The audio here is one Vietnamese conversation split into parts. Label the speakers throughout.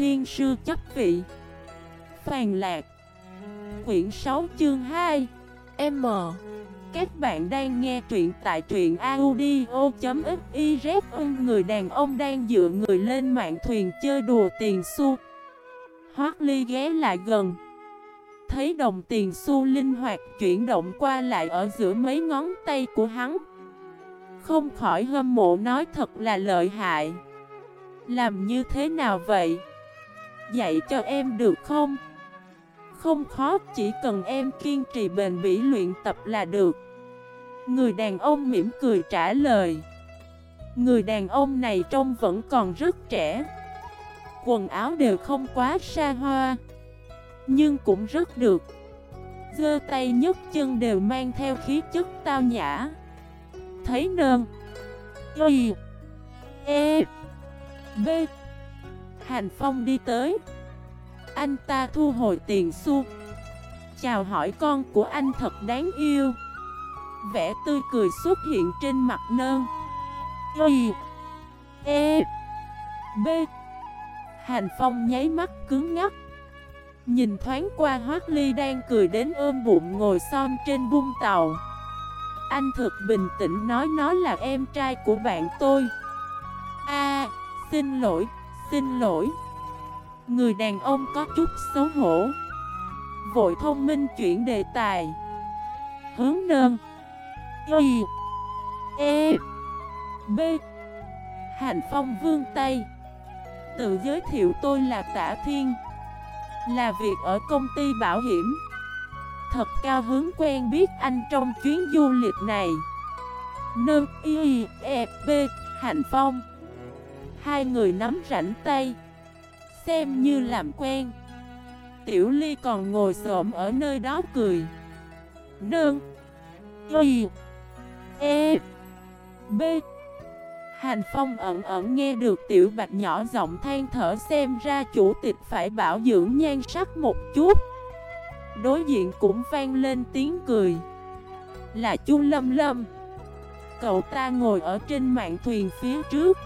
Speaker 1: thiên sư chấp vị. Phàn lạc. Quyển 6 chương 2 M. Các bạn đang nghe truyện tại truyện audio.xyz Người đàn ông đang dựa người lên mạng thuyền chơi đùa tiền xu. Hoác ly ghé lại gần. Thấy đồng tiền xu linh hoạt chuyển động qua lại ở giữa mấy ngón tay của hắn. Không khỏi hâm mộ nói thật là lợi hại. Làm như thế nào vậy? Dạy cho em được không? Không khó, chỉ cần em kiên trì bền bỉ luyện tập là được. Người đàn ông mỉm cười trả lời. Người đàn ông này trông vẫn còn rất trẻ. Quần áo đều không quá xa hoa Nhưng cũng rất được. Dơ tay nhấc chân đều mang theo khí chất tao nhã. Thấy nơn Y. E. B. Hành Phong đi tới. Anh ta thu hồi tiền xu. Chào hỏi con của anh thật đáng yêu. Vẻ tươi cười xuất hiện trên mặt nơn Y E B. Hành Phong nháy mắt cứng ngắt Nhìn thoáng qua Hoác Ly đang cười đến ôm bụng ngồi son trên bung tàu. Anh thực bình tĩnh nói nó là em trai của bạn tôi. A, xin lỗi, xin lỗi. Người đàn ông có chút xấu hổ. Vội thông minh chuyển đề tài. Hướng nơn Y. E. B. Hành Phong vương tay. Tự giới thiệu tôi là Tả Thiên. Là việc ở công ty bảo hiểm. Thật cao hứng quen biết anh trong chuyến du lịch này. Nâng y. E. B. Hành Phong. Hai người nắm rảnh tay, Xem như làm quen. Tiểu Ly còn ngồi xổm ở nơi đó cười. Nương, Y E B. Hành Phong ẩn ẩn nghe được Tiểu Bạch nhỏ giọng than thở xem ra chủ tịch phải bảo dưỡng nhan sắc một chút. Đối diện cũng vang lên tiếng cười. Là chu Lâm Lâm. Cậu ta ngồi ở trên mạng thuyền phía trước.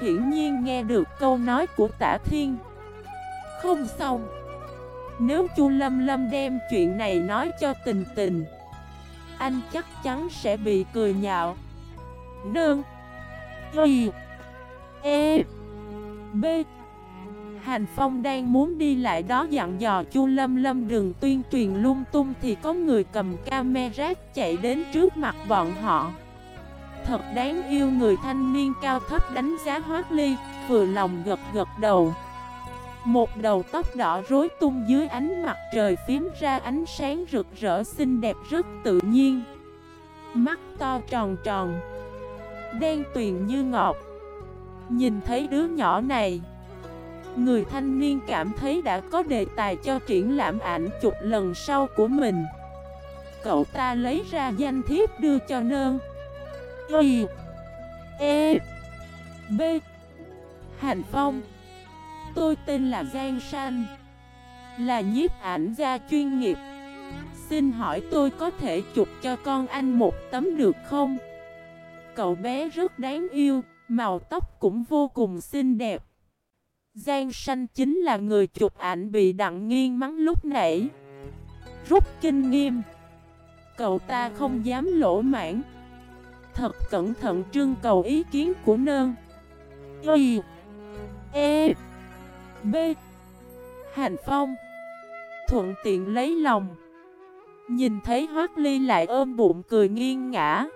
Speaker 1: Hiển nhiên nghe được câu nói của tả thiên. Không xong. Nếu chu Lâm Lâm đem chuyện này nói cho tình tình, Anh chắc chắn sẽ bị cười nhạo. Nương. Y. E. B. Hành Phong đang muốn đi lại đó dặn dò Chu Lâm Lâm đừng tuyên truyền lung tung thì có người cầm camera chạy đến trước mặt bọn họ. Thật đáng yêu người thanh niên cao thấp đánh giá Hoác Ly, vừa lòng gật gật đầu. Một đầu tóc đỏ rối tung dưới ánh mặt trời phím ra ánh sáng rực rỡ xinh đẹp rất tự nhiên. Mắt to tròn tròn, đen tuyền như ngọt. Nhìn thấy đứa nhỏ này Người thanh niên cảm thấy đã có đề tài cho triển lãm ảnh chụp lần sau của mình Cậu ta lấy ra danh thiếp đưa cho nơn Y E B. Hành Phong. Tôi tên là Giang San. Là nhiếp ảnh gia chuyên nghiệp. Xin hỏi tôi có thể chụp cho con anh một tấm được không? Cậu bé rất đáng yêu, Màu tóc cũng vô cùng xinh đẹp. Giang Sanh chính là người chụp ảnh bị đặng nghiêng mắng lúc nãy. Rút kinh nghiêm Cậu ta không dám lỗ mãn Thật cẩn thận trưng cầu ý kiến của nơn. Y E B. Hành Phong. Thuận tiện lấy lòng. Nhìn thấy Hoác Ly lại ôm bụng cười nghiêng ngã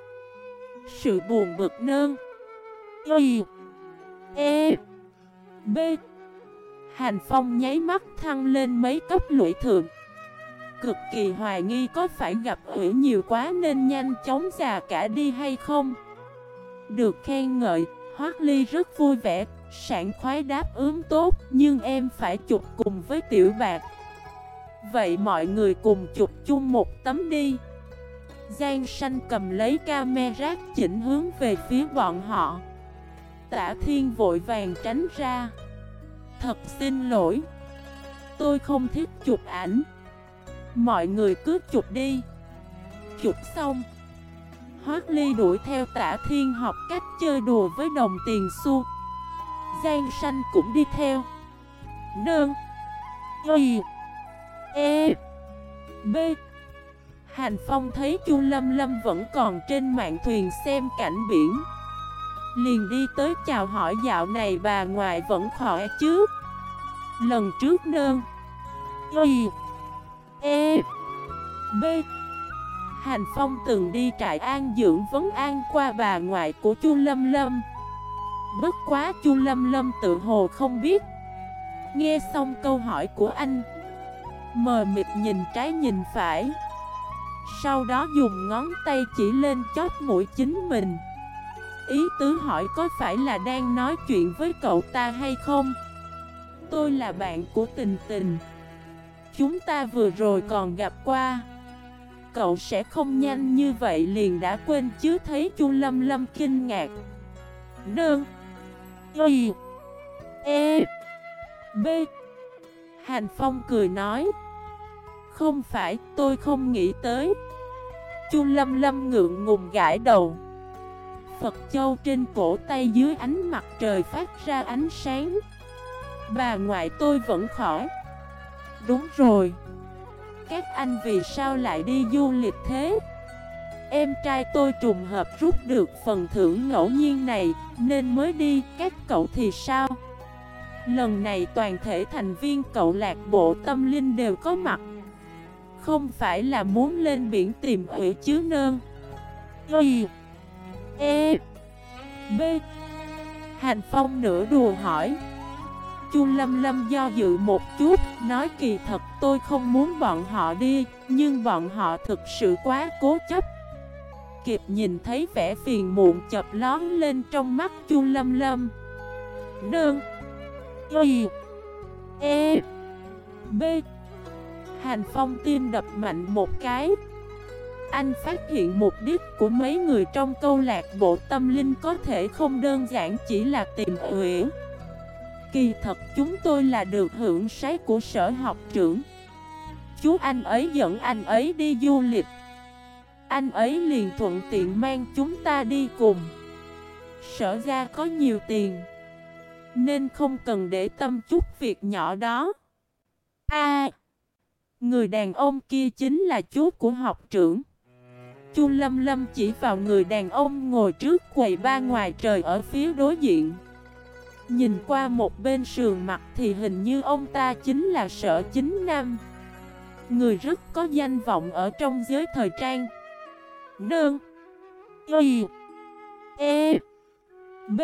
Speaker 1: Sự buồn bực nơn. Y E B. Hành Phong nháy mắt thăng lên mấy cấp lũy thượng. Cực kỳ hoài nghi có phải gặp ủy nhiều quá nên nhanh chóng già cả đi hay không. Được khen ngợi, Hoác Ly rất vui vẻ, sảng khoái đáp ứng tốt Nhưng em phải chụp cùng với Tiểu Bạc. Vậy mọi người cùng chụp chung một tấm đi. Giang Sanh cầm lấy camera chỉnh hướng về phía bọn họ. Tả Thiên vội vàng tránh ra. Thật xin lỗi Tôi không thích chụp ảnh. Mọi người cứ chụp đi. Chụp xong. Hoác Ly đuổi theo tả thiên học cách chơi đùa với đồng tiền xu. Giang Sanh cũng đi theo. Nương. Y. E. B. Hành Phong thấy Chu Lâm Lâm vẫn còn trên mạng thuyền xem cảnh biển. Liền đi tới chào hỏi dạo này bà ngoại vẫn khỏe chứ? Lần trước nương. Y. E B. Hành Phong từng đi trại an dưỡng vấn an qua bà ngoại của Chu Lâm Lâm. Bất quá Chu Lâm Lâm tự hồ không biết. Nghe xong câu hỏi của anh, Mờ mịt nhìn trái nhìn phải. Sau đó dùng ngón tay chỉ lên chót mũi chính mình. Ý tứ hỏi có phải là đang nói chuyện với cậu ta hay không? Tôi là bạn của tình tình. Chúng ta vừa rồi còn gặp qua. Cậu sẽ không nhanh như vậy liền đã quên chứ thấy chu Lâm Lâm kinh ngạc. Nương. Y. E. B. Hành Phong cười nói. Không phải, tôi không nghĩ tới. Chu Lâm Lâm ngượng ngùng gãi đầu. Phật Châu trên cổ tay dưới ánh mặt trời phát ra ánh sáng. Bà ngoại tôi vẫn khỏi. Đúng rồi. Các anh vì sao lại đi du lịch thế? Em trai tôi trùng hợp rút được phần thưởng ngẫu nhiên này, Nên mới đi. Các cậu thì sao? Lần này toàn thể thành viên cậu lạc bộ tâm linh đều có mặt. Không phải là muốn lên biển tìm ủy chứ nơn Y E B. Hành Phong nửa đùa hỏi. Chu Lâm Lâm do dự một chút, Nói kỳ thật tôi không muốn bọn họ đi, Nhưng bọn họ thực sự quá cố chấp. Kịp nhìn thấy vẻ phiền muộn chập lón lên trong mắt Chu Lâm Lâm. Nương, Y E B. Hành Phong tim đập mạnh một cái. Anh phát hiện mục đích của mấy người trong câu lạc bộ tâm linh có thể không đơn giản chỉ là tìm huyễn Kỳ thật chúng tôi là được hưởng sái của sở học trưởng. Chú anh ấy dẫn anh ấy đi du lịch. Anh ấy liền thuận tiện mang chúng ta đi cùng. Sở ra có nhiều tiền, Nên không cần để tâm chút việc nhỏ đó. A, Người đàn ông kia chính là chú của học trưởng. Chu Lâm Lâm chỉ vào người đàn ông ngồi trước quầy ba ngoài trời ở phía đối diện. Nhìn qua một bên sườn mặt thì hình như ông ta chính là sở chính nam. Người rất có danh vọng ở trong giới thời trang. Nương. Y. E. B.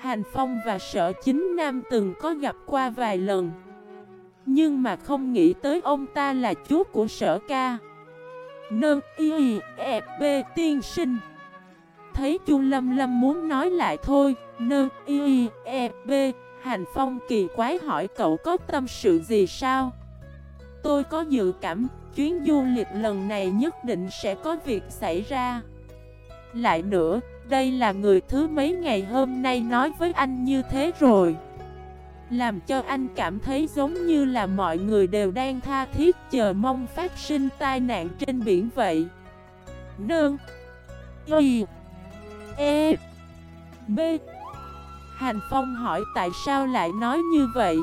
Speaker 1: Hành Phong và sở chính nam từng có gặp qua vài lần. Nhưng mà không nghĩ tới ông ta là chú của sở ca. Nương Y. E. B. Tiên sinh. Thấy chu Lâm Lâm muốn nói lại thôi. Nơ y e b, Hành Phong kỳ quái hỏi, cậu có tâm sự gì sao? Tôi có dự cảm, chuyến du lịch lần này nhất định sẽ có việc xảy ra. Lại nữa, Đây là người thứ mấy ngày hôm nay nói với anh như thế rồi? Làm cho anh cảm thấy giống như là mọi người đều đang tha thiết chờ mong phát sinh tai nạn trên biển vậy. Nương Y E B. Hành Phong hỏi tại sao lại nói như vậy?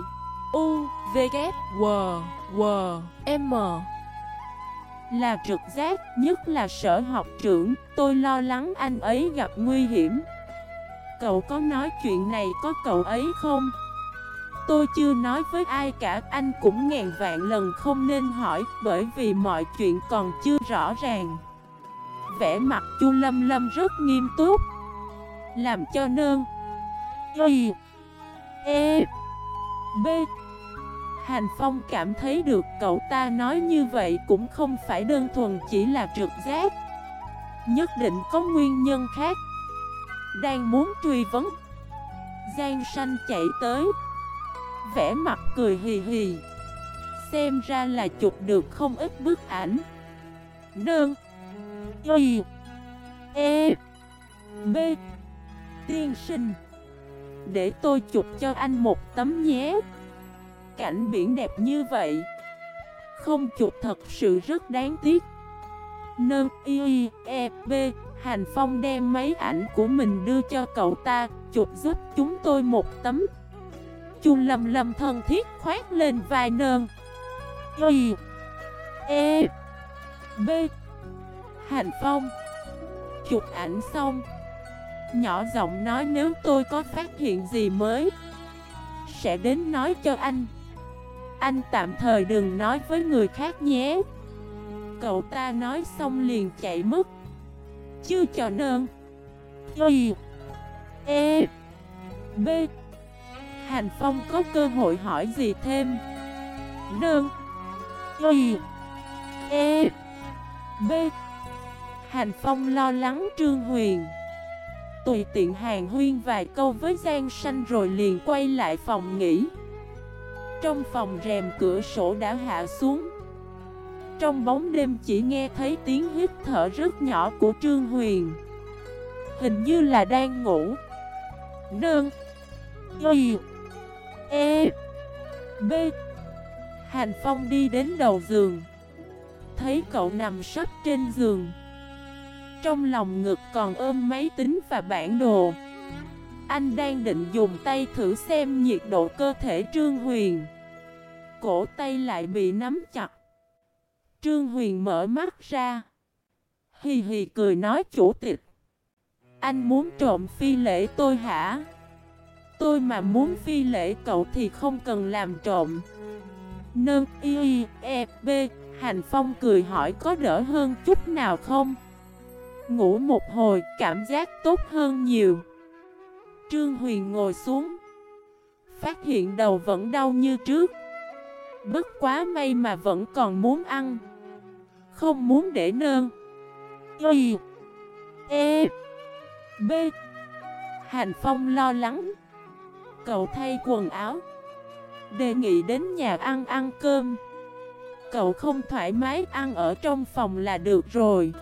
Speaker 1: U, V, K, W, W, M. Là trực giác, nhất là sở học trưởng Tôi lo lắng anh ấy gặp nguy hiểm. Cậu có nói chuyện này có cậu ấy không? Tôi chưa nói với ai cả Anh cũng ngàn vạn lần không nên hỏi Bởi vì mọi chuyện còn chưa rõ ràng. Vẻ mặt chu Lâm Lâm rất nghiêm túc. Làm cho nương. Y. E. B. Hành Phong cảm thấy được cậu ta nói như vậy cũng không phải đơn thuần chỉ là trực giác. Nhất định có nguyên nhân khác. Đang muốn truy vấn. Giang sanh chạy tới. Vẽ mặt cười hì hì. Xem ra là chụp được không ít bức ảnh. Nương. Y E B. Tiên sinh, để tôi chụp cho anh một tấm nhé. Cảnh biển đẹp như vậy, Không chụp thật sự rất đáng tiếc. Nơ y e b, Hành Phong đem mấy ảnh của mình đưa cho cậu ta, Chụp giúp chúng tôi một tấm. Chu Lâm Lâm thân thiết khoát lên vai nơn Y E B. Hành Phong. Chụp ảnh xong. Nhỏ giọng nói nếu tôi có phát hiện gì mới, Sẽ đến nói cho anh. Anh tạm thời đừng nói với người khác nhé. Cậu ta nói xong liền chạy mất. Chưa cho nơn. Y E. B. Hành Phong có cơ hội hỏi gì thêm? Nơn. Y E. B. Hành Phong lo lắng Trương Huyền. Tùy tiện hàng huyên vài câu với Giang Sanh rồi liền quay lại phòng nghỉ. Trong phòng rèm cửa sổ đã hạ xuống. Trong bóng đêm chỉ nghe thấy tiếng hít thở rất nhỏ của Trương Huyền. Hình như là đang ngủ. Nương. Y. E. B. Hành Phong đi đến đầu giường. Thấy cậu nằm sắp trên giường. Trong lòng ngực còn ôm máy tính và bản đồ. Anh đang định dùng tay thử xem nhiệt độ cơ thể Trương Huyền. Cổ tay lại bị nắm chặt. Trương Huyền mở mắt ra. Hì hì cười nói, chủ tịch, Anh muốn trộm phi lễ tôi hả? Tôi mà muốn phi lễ cậu thì không cần làm trộm. Nâng y e b Hành Phong cười hỏi, có đỡ hơn chút nào không? Ngủ một hồi, cảm giác tốt hơn nhiều. Trương Huyền ngồi xuống, Phát hiện đầu vẫn đau như trước. Bất quá may mà vẫn còn muốn ăn, Không muốn để nơn. Y E B. Hành Phong lo lắng, Cậu thay quần áo, Đề nghị đến nhà ăn ăn cơm. Cậu không thoải mái ăn ở trong phòng là được rồi.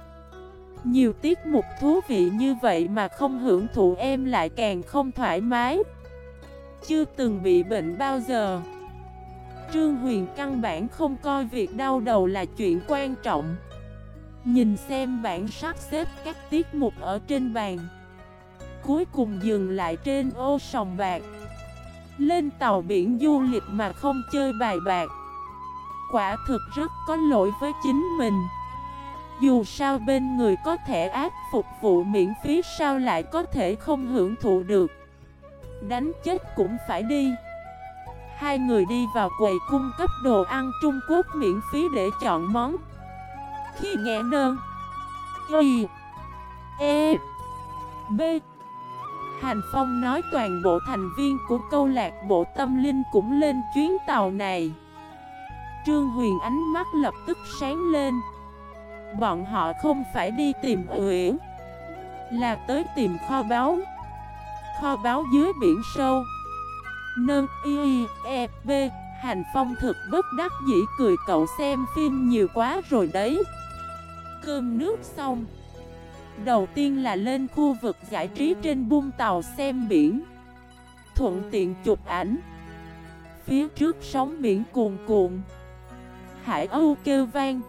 Speaker 1: Nhiều tiết mục thú vị như vậy mà không hưởng thụ em lại càng không thoải mái. Chưa từng bị bệnh bao giờ. Trương Huyền căn bản không coi việc đau đầu là chuyện quan trọng. Nhìn xem bản sắp xếp các tiết mục ở trên bàn. Cuối cùng dừng lại trên ô sòng bạc. Lên tàu biển du lịch mà không chơi bài bạc. Quả thực rất có lỗi với chính mình. Dù sao bên người có thể áp phục vụ miễn phí sao lại có thể không hưởng thụ được. Đánh chết cũng phải đi. Hai người đi vào quầy cung cấp đồ ăn Trung Quốc miễn phí để chọn món. Khi nghe nơn Y E B Hành Phong nói toàn bộ thành viên của câu lạc bộ tâm linh cũng lên chuyến tàu này. Trương Huyền ánh mắt lập tức sáng lên. Bọn họ không phải đi tìm Uyển, Là tới tìm kho báu. Kho báu dưới biển sâu. Nâng y e b Hành Phong thực bất đắc dĩ cười cậu xem phim nhiều quá rồi đấy. Cơm nước xong. Đầu tiên là lên khu vực giải trí trên bung tàu xem biển. Thuận tiện chụp ảnh. Phía trước sóng biển cuồn cuộn. Hải Âu kêu vang.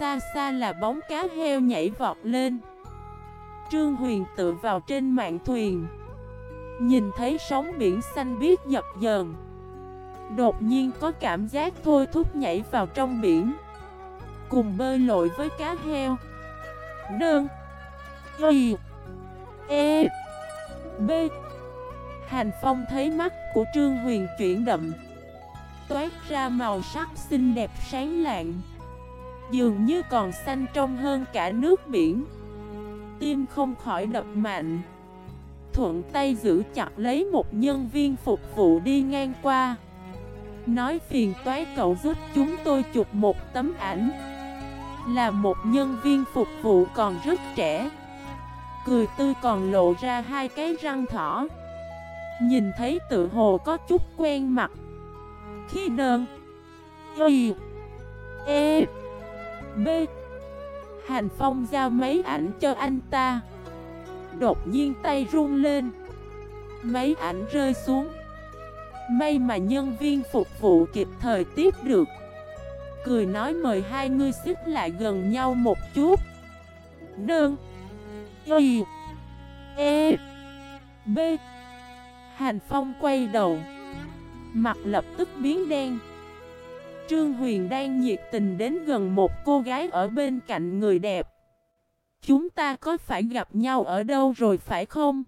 Speaker 1: Xa xa là bóng cá heo nhảy vọt lên. Trương Huyền tự vào trên mạng thuyền. Nhìn thấy sóng biển xanh biếc dập dờn. Đột nhiên có cảm giác thôi thúc nhảy vào trong biển. Cùng bơi lội với cá heo. Đơn Y. E. B. Hành Phong thấy mắt của Trương Huyền chuyển đậm. Toát ra màu sắc xinh đẹp sáng lạng. Dường như còn xanh trong hơn cả nước biển. Tim không khỏi đập mạnh. Thuận tay giữ chặt lấy một nhân viên phục vụ đi ngang qua. Nói phiền toái cậu giúp chúng tôi chụp một tấm ảnh. Là một nhân viên phục vụ còn rất trẻ. Cười tươi còn lộ ra hai cái răng thỏ. Nhìn thấy tự hồ có chút quen mặt. Khi đơn Y. E. B. Hành Phong giao mấy ảnh cho anh ta. Đột nhiên tay run lên. Mấy ảnh rơi xuống. May mà nhân viên phục vụ kịp thời tiếp được. Cười nói mời hai người xích lại gần nhau một chút. Nương, Y. E. B. Hành Phong quay đầu. Mặt lập tức biến đen. Trương Huyền đang nhiệt tình đến gần một cô gái ở bên cạnh người đẹp. Chúng ta có phải gặp nhau ở đâu rồi phải không?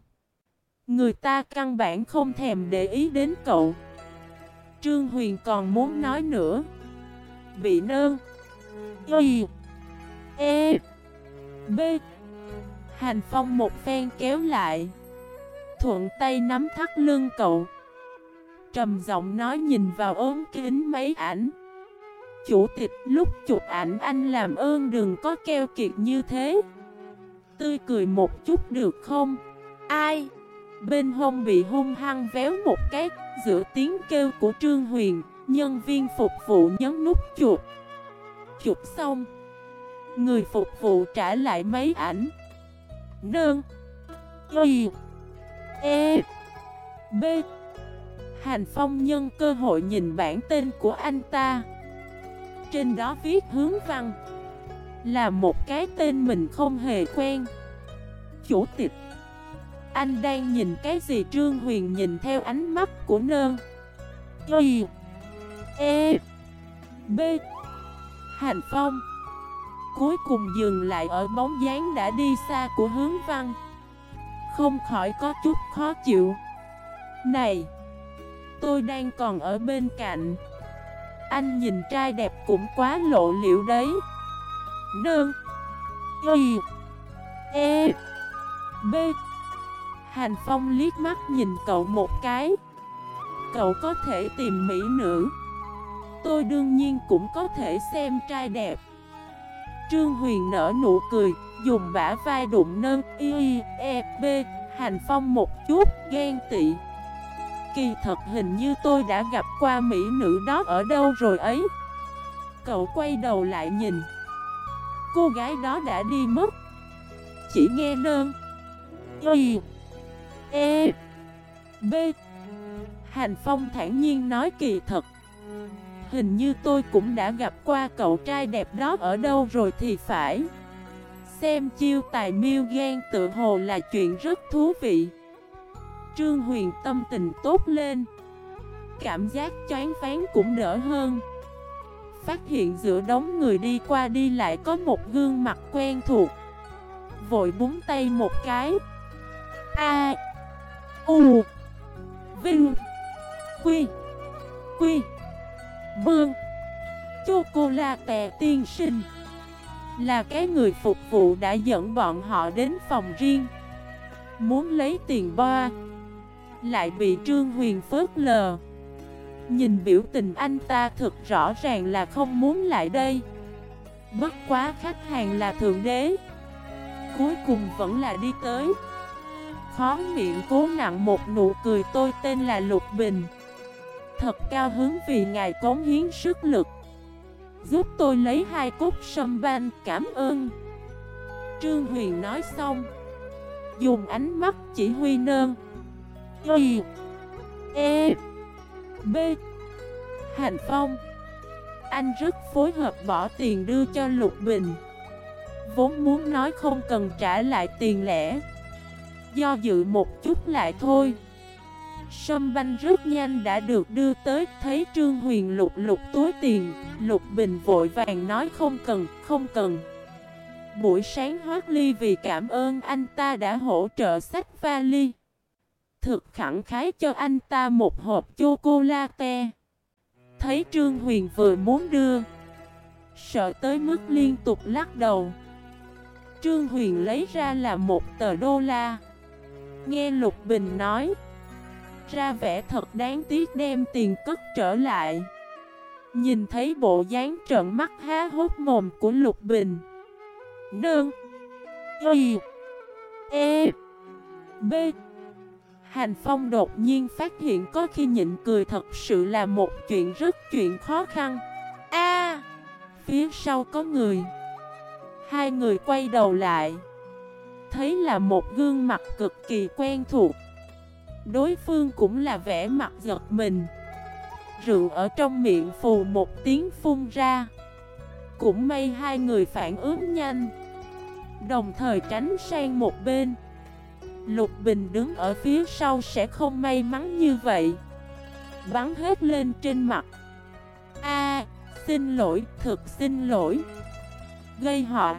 Speaker 1: Người ta căn bản không thèm để ý đến cậu. Trương Huyền còn muốn nói nữa. Bị nơn Y. E. B. Hành Phong một phen kéo lại. Thuận tay nắm thắt lưng cậu. Trầm giọng nói nhìn vào ốm kính mấy ảnh. Chủ tịch, lúc chụp ảnh anh làm ơn đừng có keo kiệt như thế. Tươi cười một chút được không? Ai? Bên hông bị hung hăng véo một cái, Giữa tiếng kêu của Trương Huyền, Nhân viên phục vụ nhấn nút chụp. Chụp xong, Người phục vụ trả lại mấy ảnh. Nương. Y. E. B. Hành Phong nhân cơ hội nhìn bản tên của anh ta. Trên đó viết hướng văn. Là một cái tên mình không hề quen. Chủ tịch. Anh đang nhìn cái gì? Trương Huyền nhìn theo ánh mắt của nơn. Y. E. B. Hành Phong. Cuối cùng dừng lại ở bóng dáng đã đi xa của hướng văn. Không khỏi có chút khó chịu. Này, Tôi đang còn ở bên cạnh. Anh nhìn trai đẹp cũng quá lộ liễu đấy. Nương. Y. E. B. Hành Phong liếc mắt nhìn cậu một cái. Cậu có thể tìm mỹ nữ. Tôi đương nhiên cũng có thể xem trai đẹp. Trương Huyền nở nụ cười Dùng bả vai đụng nâng. Y, E, B. Hành Phong một chút ghen tị. Kỳ, thật hình như tôi đã gặp qua mỹ nữ đó ở đâu rồi ấy? Cậu quay đầu lại nhìn. Cô gái đó đã đi mất. Chỉ nghe nơn Y E B. Hành Phong thản nhiên nói kỳ thật. Hình như tôi cũng đã gặp qua cậu trai đẹp đó ở đâu rồi thì phải. Xem chiêu tài miêu gan tự hồ là chuyện rất thú vị. Trương Huyền tâm tình tốt lên. Cảm giác choáng phán cũng đỡ hơn. Phát hiện giữa đống người đi qua đi lại có một gương mặt quen thuộc. Vội búng tay một cái. A, U, Vinh, Quy Quy, Bương. Chocolate tiên sinh. Là cái người phục vụ đã dẫn bọn họ đến phòng riêng. Muốn lấy tiền boa. Lại bị Trương Huyền phớt lờ. Nhìn biểu tình anh ta thực rõ ràng là không muốn lại đây. Bất quá khách hàng là thượng đế. Cuối cùng vẫn là đi tới. Khó miệng cố nặng một nụ cười tôi tên là Lục Bình. Thật cao hứng vì ngài cống hiến sức lực. Giúp tôi lấy hai cốt sâm ban cảm ơn. Trương Huyền nói xong, Dùng ánh mắt chỉ huy nơn. Y E. B. Hành Phong. Anh rất phối hợp bỏ tiền đưa cho Lục Bình. Vốn muốn nói không cần trả lại tiền lẻ. Do dự một chút lại thôi. Sâm banh rất nhanh đã được đưa tới Thấy Trương Huyền lục lục túi tiền. Lục Bình vội vàng nói không cần, không cần. Buổi sáng Hoác Ly vì cảm ơn anh ta đã hỗ trợ sách vali. Thực khẳng khái cho anh ta một hộp chocolate. Thấy Trương Huyền vừa muốn đưa Sợ tới mức liên tục lắc đầu. Trương Huyền lấy ra là một tờ đô la. Nghe Lục Bình nói, Ra vẻ thật đáng tiếc đem tiền cất trở lại. Nhìn thấy bộ dáng trợn mắt há hốt mồm của Lục Bình. Nương, Y E B. Hành Phong đột nhiên phát hiện có khi nhịn cười thật sự là một chuyện rất chuyện khó khăn. A! Phía sau có người. Hai người quay đầu lại. Thấy là một gương mặt cực kỳ quen thuộc. Đối phương cũng là vẻ mặt giật mình. Rượu ở trong miệng phù một tiếng phun ra. Cũng may hai người phản ứng nhanh. Đồng thời tránh sang một bên. Lục Bình đứng ở phía sau sẽ không may mắn như vậy. Bắn hết lên trên mặt. A, xin lỗi, thực xin lỗi. Gây họ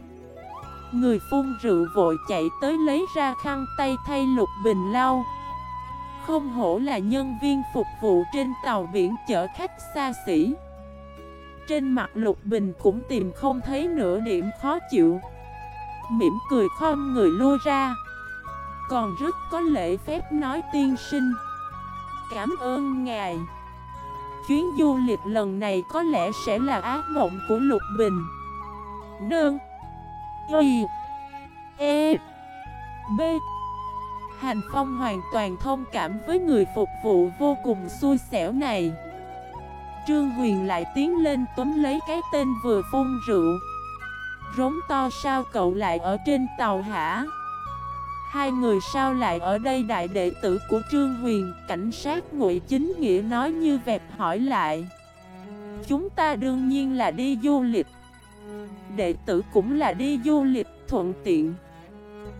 Speaker 1: Người phun rượu vội chạy tới lấy ra khăn tay thay lục bình lau. Không hổ là nhân viên phục vụ trên tàu biển chở khách xa xỉ. Trên mặt lục bình cũng tìm không thấy nửa điểm khó chịu. Mỉm cười khom người lôi ra. Còn rất có lễ phép nói tiên sinh. Cảm ơn ngài. Chuyến du lịch lần này có lẽ sẽ là ác mộng của Lục Bình. Nương. Y. E. B. Hành Phong hoàn toàn thông cảm với người phục vụ vô cùng xui xẻo này. Trương Huyền lại tiến lên túm lấy cái tên vừa phun rượu. Rống to sao cậu lại ở trên tàu hả? Hai người sao lại ở đây đại đệ tử của Trương Huyền? Cảnh sát ngụy Chính Nghĩa nói như vẹp hỏi lại. Chúng ta đương nhiên là đi du lịch. Đệ tử cũng là đi du lịch thuận tiện.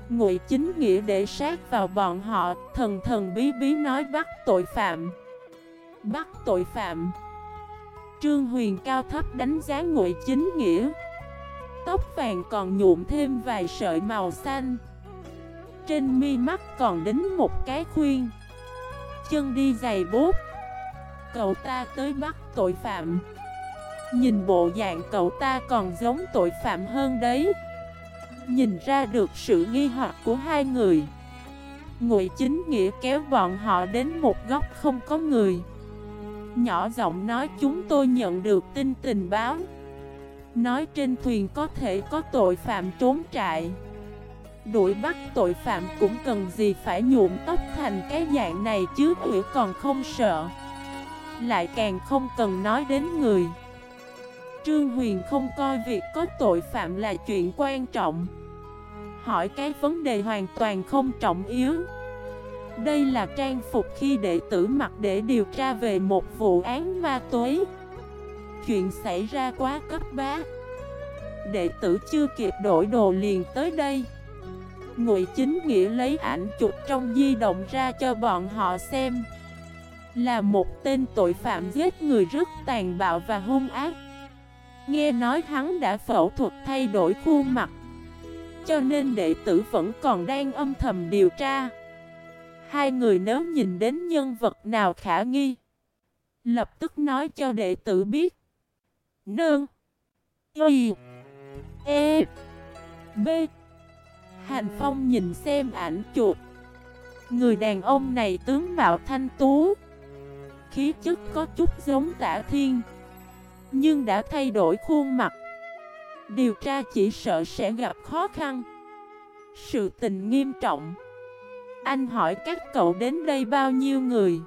Speaker 1: Ngụy Chính Nghĩa để sát vào bọn họ, Thần thần bí bí nói bắt tội phạm. Bắt tội phạm. Trương Huyền cao thấp đánh giá Ngụy Chính Nghĩa. Tóc vàng còn nhuộm thêm vài sợi màu xanh trên mi mắt còn đính một cái khuyên. Chân đi giày bốt. Cậu ta tới bắt tội phạm. Nhìn bộ dạng cậu ta còn giống tội phạm hơn đấy. Nhìn ra được sự nghi hoặc của hai người. Ngụy chính nghĩa kéo bọn họ đến một góc không có người. Nhỏ giọng nói, chúng tôi nhận được tin tình báo. Nói trên thuyền có thể có tội phạm trốn trại. Đuổi bắt tội phạm cũng cần gì phải nhuộm tóc thành cái dạng này chứ Ủy còn không sợ. Lại càng không cần nói đến người. Trương Huyền không coi việc có tội phạm là chuyện quan trọng. Hỏi cái vấn đề hoàn toàn không trọng yếu. Đây là trang phục khi đệ tử mặc để điều tra về một vụ án ma túy. Chuyện xảy ra quá cấp bá. Đệ tử chưa kịp đổi đồ liền tới đây. Ngụy Chính Nghĩa lấy ảnh chụp trong di động ra cho bọn họ xem. Là một tên tội phạm giết người rất tàn bạo và hung ác. Nghe nói hắn đã phẫu thuật thay đổi khuôn mặt, Cho nên đệ tử vẫn còn đang âm thầm điều tra. Hai người nếu nhìn đến nhân vật nào khả nghi, Lập tức nói cho đệ tử biết. Nương, Y E B Hành Phong nhìn xem ảnh chuột. Người đàn ông này tướng mạo thanh tú. Khí chất có chút giống tả thiên, Nhưng đã thay đổi khuôn mặt. Điều tra chỉ sợ sẽ gặp khó khăn. Sự tình nghiêm trọng. Anh hỏi các cậu đến đây bao nhiêu người?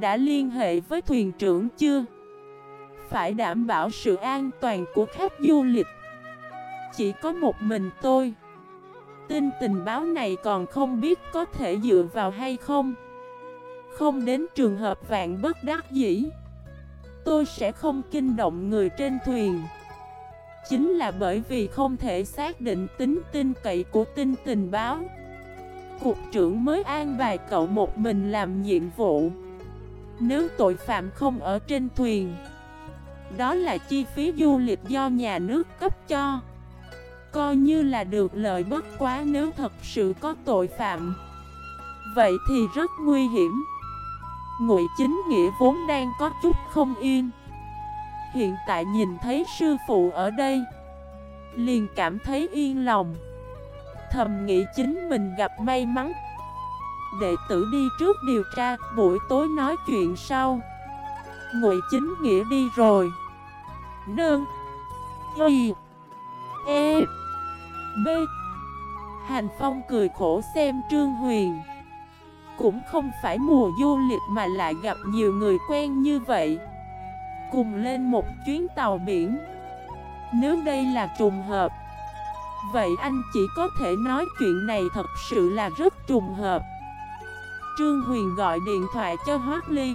Speaker 1: Đã liên hệ với thuyền trưởng chưa? Phải đảm bảo sự an toàn của khách du lịch. Chỉ có một mình tôi. Tin tình báo này còn không biết có thể dựa vào hay không. Không đến trường hợp vạn bất đắc dĩ, Tôi sẽ không kinh động người trên thuyền. Chính là bởi vì không thể xác định tính tin cậy của tin tình báo. Cục trưởng mới an bài cậu một mình làm nhiệm vụ. Nếu tội phạm không ở trên thuyền, Đó là chi phí du lịch do nhà nước cấp cho. Coi như là được lợi bất quá nếu thật sự có tội phạm. Vậy thì rất nguy hiểm. Ngụy chính nghĩa vốn đang có chút không yên. Hiện tại nhìn thấy sư phụ ở đây, Liền cảm thấy yên lòng. Thầm nghĩ chính mình gặp may mắn. Đệ tử đi trước điều tra, Buổi tối nói chuyện sau. Ngụy chính nghĩa đi rồi. Nương. Y. E. B. Hành Phong cười khổ xem Trương Huyền. Cũng không phải mùa du lịch mà lại gặp nhiều người quen như vậy. Cùng lên một chuyến tàu biển. Nếu đây là trùng hợp, Vậy anh chỉ có thể nói chuyện này thật sự là rất trùng hợp. Trương Huyền gọi điện thoại cho Hoác Ly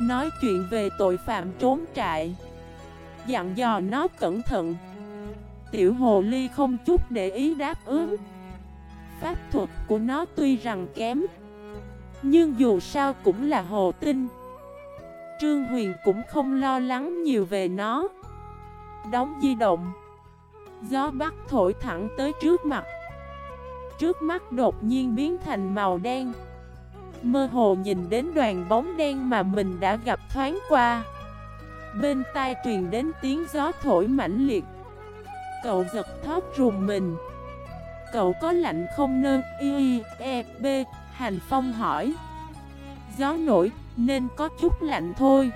Speaker 1: Nói chuyện về tội phạm trốn trại. Dặn dò nó cẩn thận. Tiểu hồ ly không chút để ý đáp ứng. Pháp thuật của nó tuy rằng kém, Nhưng dù sao cũng là hồ tinh. Trương Huyền cũng không lo lắng nhiều về nó. Đóng di động. Gió bắc thổi thẳng tới trước mặt. Trước mắt đột nhiên biến thành màu đen. Mơ hồ nhìn đến đoàn bóng đen mà mình đã gặp thoáng qua. Bên tai truyền đến tiếng gió thổi mãnh liệt. Cậu giật thót rùng mình. Cậu có lạnh không nơ? Y, E, B Hành Phong hỏi. Gió nổi nên có chút lạnh thôi.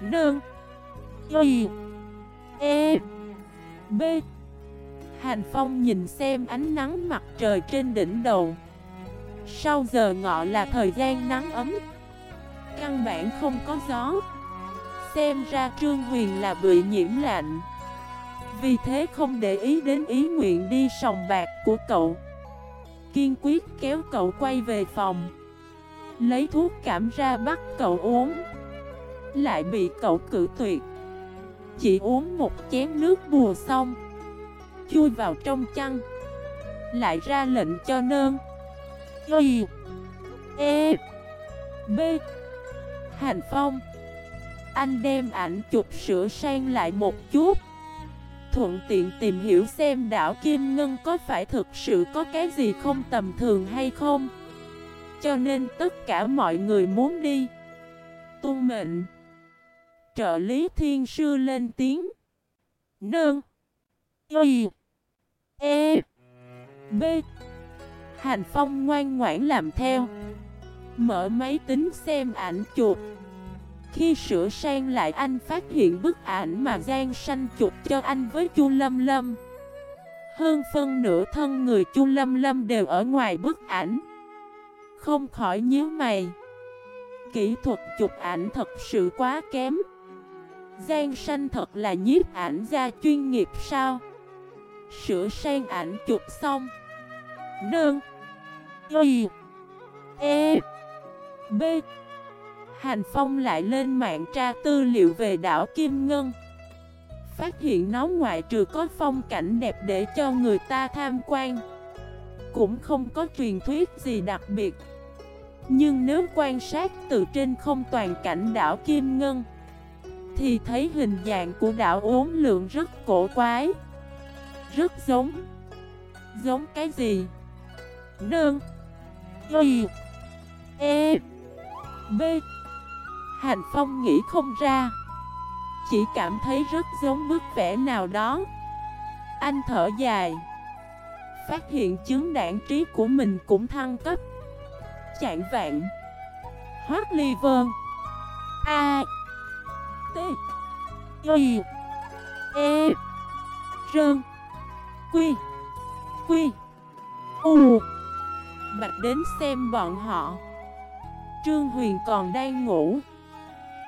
Speaker 1: Nương Y E B. Hành Phong nhìn xem ánh nắng mặt trời trên đỉnh đầu. Sau giờ ngọ là thời gian nắng ấm. Căn bản không có gió. Xem ra Trương Huyền là bị nhiễm lạnh. Vì thế không để ý đến ý nguyện đi sòng bạc của cậu. Kiên quyết kéo cậu quay về phòng. Lấy thuốc cảm ra bắt cậu uống. Lại bị cậu cự tuyệt. Chỉ uống một chén nước bùa xong. Chui vào trong chăn. Lại ra lệnh cho nơn. Y E B. Hành Phong. Anh đem ảnh chụp sửa sang lại một chút. Thuận tiện tìm hiểu xem đảo Kim Ngân có phải thực sự có cái gì không tầm thường hay không. Cho nên tất cả mọi người muốn đi. Tu mệnh. Trợ lý thiên sư lên tiếng. Nương Y. E. B. Hành Phong ngoan ngoãn làm theo. Mở máy tính xem ảnh chụp. Khi sửa sang lại anh phát hiện bức ảnh mà Giang Sanh chụp cho anh với Chu Lâm Lâm. Hơn phân nửa thân người Chu Lâm Lâm đều ở ngoài bức ảnh. Không khỏi nhíu mày. Kỹ thuật chụp ảnh thật sự quá kém. Giang Sanh thật là nhiếp ảnh gia chuyên nghiệp sao? Sửa sang ảnh chụp xong. Nương Y. E. B. Hành Phong lại lên mạng tra tư liệu về đảo Kim Ngân. Phát hiện nó ngoại trừ có phong cảnh đẹp để cho người ta tham quan. Cũng không có truyền thuyết gì đặc biệt. Nhưng nếu quan sát từ trên không toàn cảnh đảo Kim Ngân, Thì thấy hình dạng của đảo uốn lượng rất cổ quái. Rất giống. Giống cái gì? Đơn. Y. E. B. Hành Phong nghĩ không ra. Chỉ cảm thấy rất giống bức vẽ nào đó. Anh thở dài. Phát hiện chứng đảng trí của mình cũng thăng cấp. Chạng vạn Hoác ly vơn A. T. Y. E. Rơn. Quy. Quy. U. Bạch đến xem bọn họ. Trương Huyền còn đang ngủ.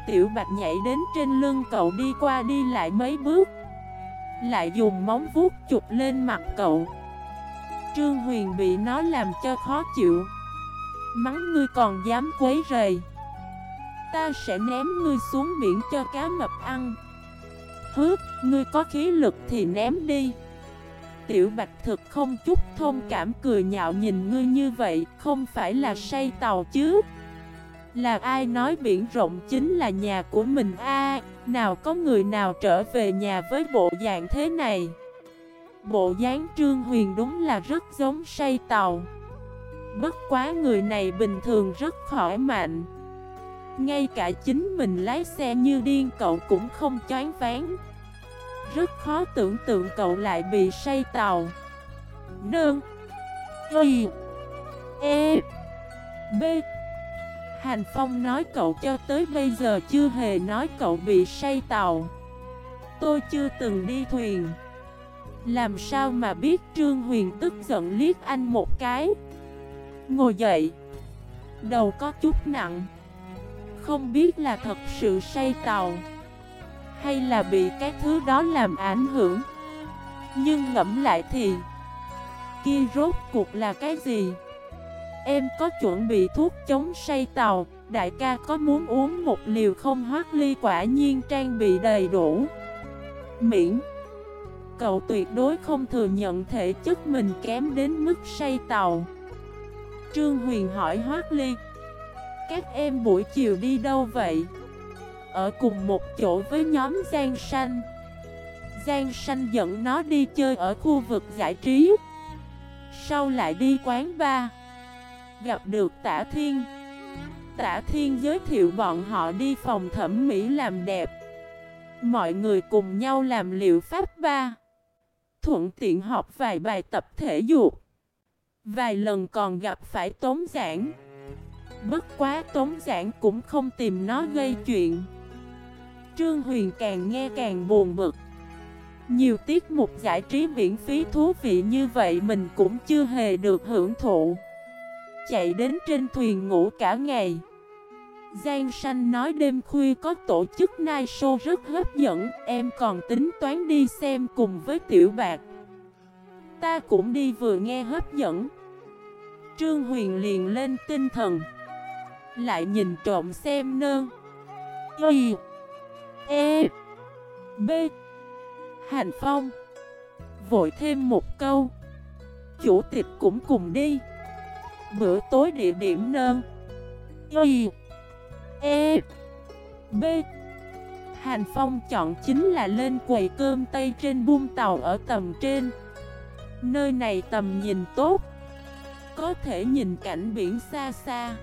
Speaker 1: Tiểu Bạch nhảy đến trên lưng cậu đi qua đi lại mấy bước. Lại dùng móng vuốt chụp lên mặt cậu. Trương Huyền bị nó làm cho khó chịu. Mắng ngươi còn dám quấy rầy. Ta sẽ ném ngươi xuống biển cho cá mập ăn. Hứ, ngươi có khí lực thì ném đi. Tiểu Bạch thực không chút thông cảm cười nhạo nhìn ngươi như vậy Không phải là say tàu chứ? Là ai nói biển rộng chính là nhà của mình? A, Nào có người nào trở về nhà với bộ dạng thế này? Bộ dáng Trương Huyền đúng là rất giống say tàu. Bất quá người này bình thường rất khỏi mạnh. Ngay cả chính mình lái xe như điên, cậu cũng không choáng ván. rất khó tưởng tượng cậu lại bị say tàu. Nương. Y. E. B. Hành Phong nói cậu cho tới bây giờ chưa hề nói cậu bị say tàu. Tôi chưa từng đi thuyền. Làm sao mà biết Trương Huyền tức giận liếc anh một cái? Ngồi dậy. Đầu có chút nặng. Không biết là thật sự say tàu, hay là bị cái thứ đó làm ảnh hưởng. Nhưng ngẫm lại thì, Kia rốt cuộc là cái gì? Em có chuẩn bị thuốc chống say tàu? Đại ca có muốn uống một liều không? Hoác ly quả nhiên trang bị đầy đủ. Miễn. Cậu tuyệt đối không thừa nhận thể chất mình kém đến mức say tàu. Trương Huyền hỏi Hoác Ly. Các em buổi chiều đi đâu vậy? ở cùng một chỗ với nhóm Giang Sanh. Giang Sanh dẫn nó đi chơi ở khu vực giải trí. Sau lại đi quán bar. Gặp được Tả Thiên. Tả Thiên giới thiệu bọn họ đi phòng thẩm mỹ làm đẹp. Mọi người cùng nhau làm liệu pháp ba. Thuận tiện học vài bài tập thể dục. Vài lần còn gặp phải tốn giảng. Bất quá tốn giảng cũng không tìm nó gây chuyện. Trương Huyền càng nghe càng buồn bực. Nhiều tiết mục giải trí miễn phí thú vị như vậy mình cũng chưa hề được hưởng thụ. Chạy đến trên thuyền ngủ cả ngày. Giang Sanh nói đêm khuya có tổ chức night show rất hấp dẫn, Em còn tính toán đi xem cùng với Tiểu Bạc. Ta cũng đi vừa nghe hấp dẫn. Trương Huyền liền lên tinh thần, Lại nhìn trộm xem nơn Y E B. Hành Phong, Vội thêm một câu. Chủ tịch cũng cùng đi. Bữa tối địa điểm nơn Y. E. B. Hành Phong chọn chính là lên quầy cơm tây trên buông tàu ở tầm trên. Nơi này tầm nhìn tốt. Có thể nhìn cảnh biển xa xa.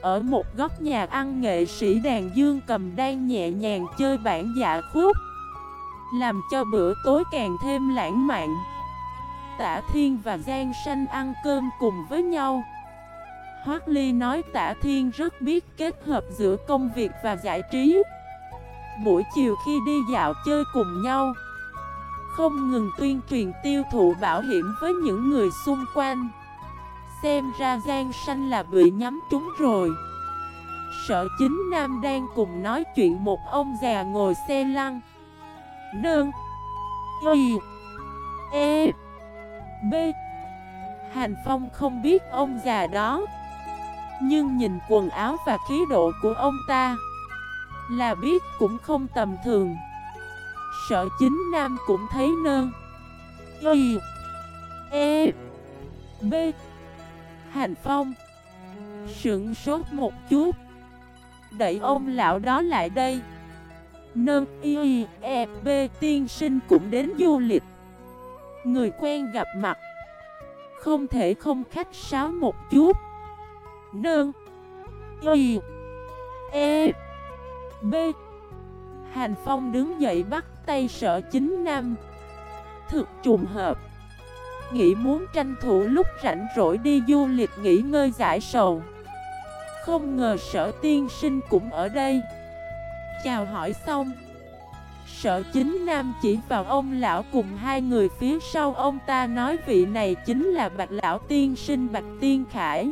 Speaker 1: Ở một góc nhà ăn nghệ sĩ đàn dương cầm đang nhẹ nhàng chơi bản dạ khúc. Làm cho bữa tối càng thêm lãng mạn. Tả Thiên và Giang Sanh ăn cơm cùng với nhau. Hoác Ly nói Tả Thiên rất biết kết hợp giữa công việc và giải trí. Buổi chiều khi đi dạo chơi cùng nhau, Không ngừng tuyên truyền tiêu thụ bảo hiểm với những người xung quanh. Xem ra Giang Sanh là bị nhắm trúng rồi. Sở chính Nam đang cùng nói chuyện một ông già ngồi xe lăn. Nương, Y E. B. Hành Phong không biết ông già đó, Nhưng nhìn quần áo và khí độ của ông ta Là biết cũng không tầm thường. Sợ chính nam cũng thấy nơn Y E B. Hành Phong Sưởng sốt một chút. Đẩy ông lão đó lại đây. Nơn Y E B. Tiên sinh cũng đến du lịch. Người quen gặp mặt. Không thể không khách sáo một chút. Nương. Y. E. B. Hàn Phong đứng dậy bắt tay sở chính nam. Thực trùng hợp. Nghĩ muốn tranh thủ lúc rảnh rỗi đi du lịch nghỉ ngơi giải sầu. Không ngờ sở tiên sinh cũng ở đây. Chào hỏi xong sợ chính nam chỉ vào ông lão cùng hai người phía sau. Ông ta nói vị này chính là bạch lão tiên sinh bạch tiên khải.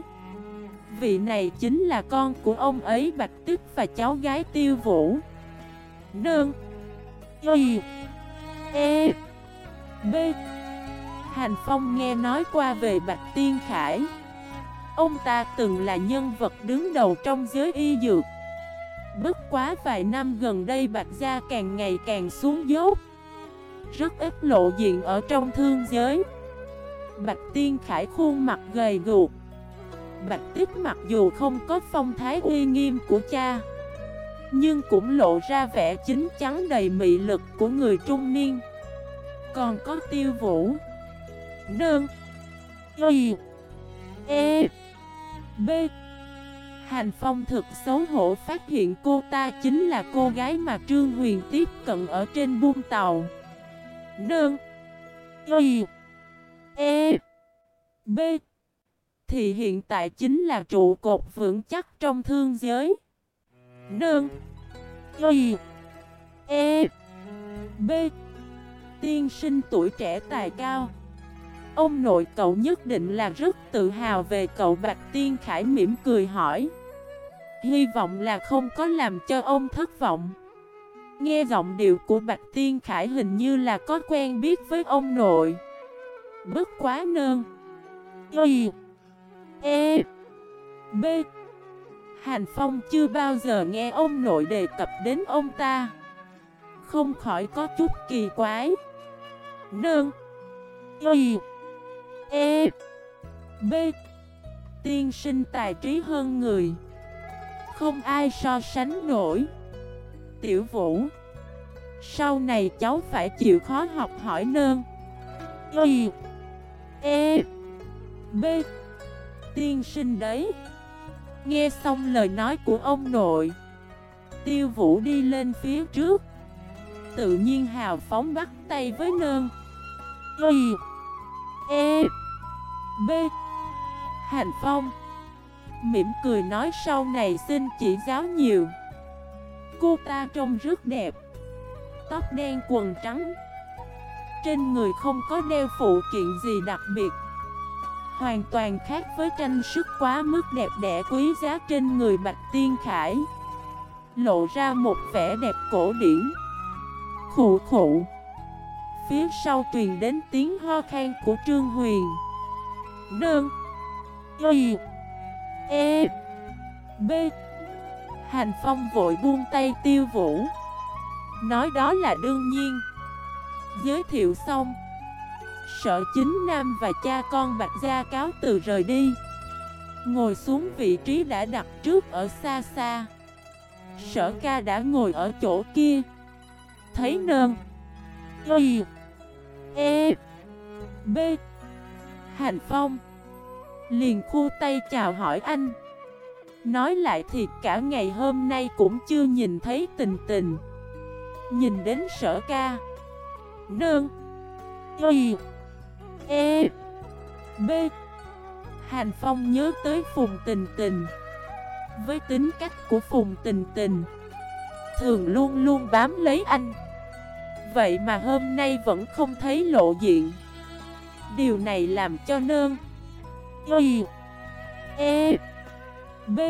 Speaker 1: Vị này chính là con của ông ấy, bạch tức và cháu gái tiêu vũ. Nương. Y. E. B. Hành Phong nghe nói qua về Bạch Tiên Khải. Ông ta từng là nhân vật đứng đầu trong giới y dược. Bất quá vài năm gần đây Bạch Gia càng ngày càng xuống dốc. Rất ít lộ diện ở trong thương giới. Bạch Tiên Khải khuôn mặt gầy guộc. Bạch Tích mặc dù không có phong thái uy nghiêm của cha, Nhưng cũng lộ ra vẻ chính chắn đầy mị lực của người trung niên. Còn có tiêu vũ Đơn Y E B Hành Phong thực xấu hổ phát hiện cô ta chính là cô gái mà Trương Huyền tiếp cận ở trên buông tàu. Đơn Y. E. B. Thì hiện tại chính là trụ cột vững chắc trong thương giới. Đơn Y. E. B. Tiên sinh tuổi trẻ tài cao. Ông nội cậu nhất định là rất tự hào về cậu Bạch Tiên Khải mỉm cười hỏi. Hy vọng là không có làm cho ông thất vọng. Nghe giọng điệu của Bạch Tiên Khải hình như là có quen biết với ông nội. Bất quá nơn Y E B. Hàn Phong chưa bao giờ nghe ông nội đề cập đến ông ta. Không khỏi có chút kỳ quái. Nơn Y E B. Tiên sinh tài trí hơn người. Không ai so sánh nổi. Tiểu Vũ, Sau này cháu phải chịu khó học hỏi nơn. Y E B. Tiên sinh đấy. Nghe xong lời nói của ông nội, Tiêu Vũ đi lên phía trước. Tự nhiên hào phóng bắt tay với nơn. Y E B. Hành Phong Mỉm cười nói sau này xin chỉ giáo nhiều. Cô ta trông rất đẹp. Tóc đen quần trắng. Trên người không có đeo phụ kiện gì đặc biệt. Hoàn toàn khác với tranh sức quá mức đẹp đẽ quý giá trên người Bạch Tiên Khải. Lộ ra một vẻ đẹp cổ điển. Khụ khụ. Phía sau truyền đến tiếng ho khan của Trương Huyền. Đơn. Y. E B. Hành Phong vội buông tay tiêu vũ. Nói đó là đương nhiên. Giới thiệu xong. Sở chính nam và cha con Bạch Gia cáo từ rời đi. Ngồi xuống vị trí đã đặt trước ở xa xa. Sở ca đã ngồi ở chỗ kia. Thấy nơn Y. E. B. Hành Phong. Liền khu tay chào hỏi anh. Nói lại thì cả ngày hôm nay cũng chưa nhìn thấy tình tình. Nhìn đến sở ca. Nương. Y. E. B. Hàn Phong nhớ tới Phùng Tình Tình. Với tính cách của Phùng Tình Tình, Thường luôn luôn bám lấy anh. Vậy mà hôm nay vẫn không thấy lộ diện. Điều này làm cho nương Y E B.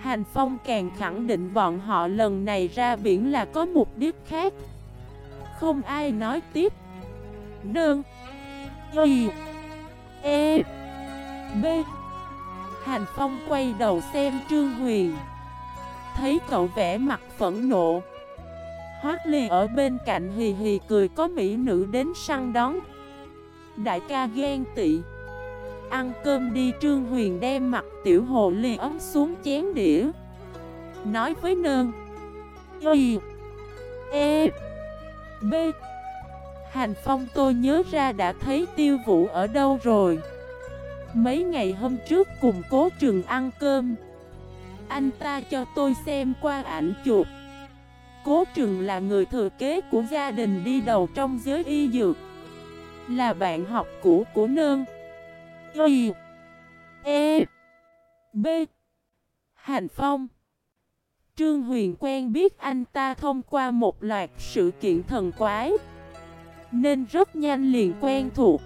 Speaker 1: Hành Phong càng khẳng định bọn họ lần này ra biển là có mục đích khác. Không ai nói tiếp. Nương, Y E B. Hành Phong quay đầu xem Trương Huyền. Thấy cậu vẽ mặt phẫn nộ. Hoác Ly ở bên cạnh hì hì cười có mỹ nữ đến săn đón. Đại ca ghen tị. Ăn cơm đi, Trương Huyền đem mặt tiểu hồ ly ấm xuống chén đĩa. Nói với nơn. Y E B. Hành Phong tôi nhớ ra đã thấy tiêu vũ ở đâu rồi. Mấy ngày hôm trước cùng cố trường ăn cơm. Anh ta cho tôi xem qua ảnh chụp. Cố trường là người thừa kế của gia đình đi đầu trong giới y dược. Là bạn học cũ của nương Y E. B. Hành Phong. Trương Huyền quen biết anh ta thông qua một loạt sự kiện thần quái, Nên rất nhanh liền quen thuộc.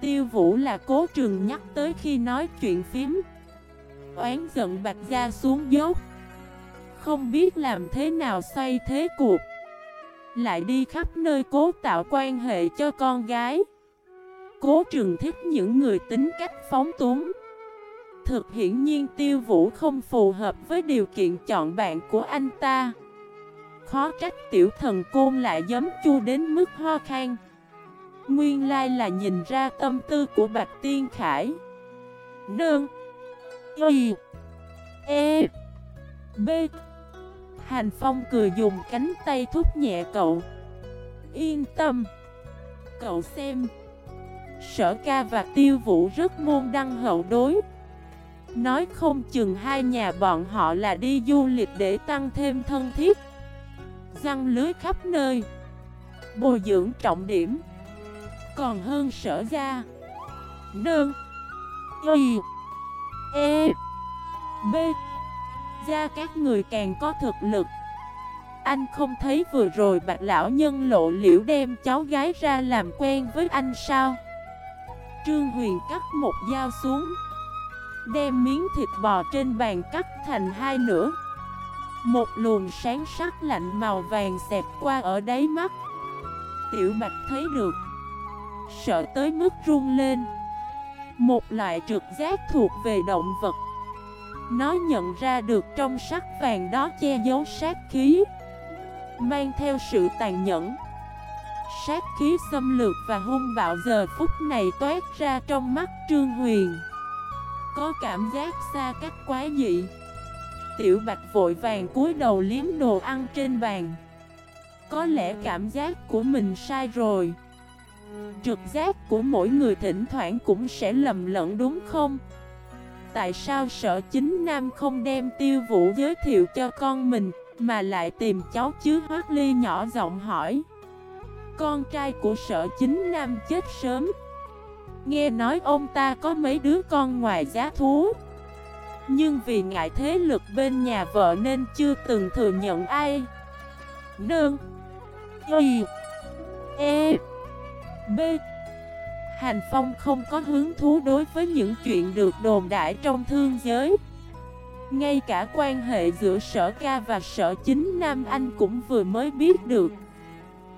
Speaker 1: Tiêu Vũ là cố trường nhắc tới khi nói chuyện phím. Oán giận bạch ra xuống dốc. Không biết làm thế nào xoay thế cuộc. Lại đi khắp nơi cố tạo quan hệ cho con gái. Cố trường thích những người tính cách phóng túng. Thực hiển nhiên tiêu vũ không phù hợp với điều kiện chọn bạn của anh ta. Khó trách tiểu thần côn lại giấm chu đến mức ho khan. Nguyên lai là nhìn ra tâm tư của Bạch Tiên Khải. Nương. Y. E. B. Hành Phong cười dùng cánh tay thúc nhẹ cậu. Yên tâm. Cậu xem. Sở ca và tiêu vũ rất môn đăng hậu đối. Nói không chừng hai nhà bọn họ là đi du lịch để tăng thêm thân thiết. Răng lưới khắp nơi. Bồi dưỡng trọng điểm. Còn hơn sở ra Nương. Y. E. B. Ra các người càng có thực lực. Anh không thấy vừa rồi bạc lão nhân lộ liễu đem cháu gái ra làm quen với anh sao? Trương Huyền cắt một dao xuống, Đem miếng thịt bò trên bàn cắt thành hai nửa. Một luồng sáng sắc lạnh màu vàng xẹp qua ở đáy mắt. Tiểu Bạch thấy được, Sợ tới mức run lên. Một loại trực giác thuộc về động vật. Nó nhận ra được trong sắc vàng đó che giấu sát khí, Mang theo sự tàn nhẫn. Sát khí xâm lược và hung bạo giờ phút này toát ra trong mắt Trương Huyền. Có cảm giác xa cách quá dị. Tiểu Bạch vội vàng cúi đầu liếm đồ ăn trên bàn. Có lẽ cảm giác của mình sai rồi. Trực giác của mỗi người thỉnh thoảng cũng sẽ lầm lẫn đúng không? Tại sao sở chính nam không đem tiêu vũ giới thiệu cho con mình, Mà lại tìm cháu chứ? Hoác Ly nhỏ giọng hỏi. Con trai của sở chính nam chết sớm. Nghe nói ông ta có mấy đứa con ngoài giá thú. Nhưng vì ngại thế lực bên nhà vợ nên chưa từng thừa nhận ai. Nương, Y E B. Hành Phong không có hứng thú đối với những chuyện được đồn đại trong thương giới. Ngay cả quan hệ giữa sở ca và sở chính Nam Anh cũng vừa mới biết được.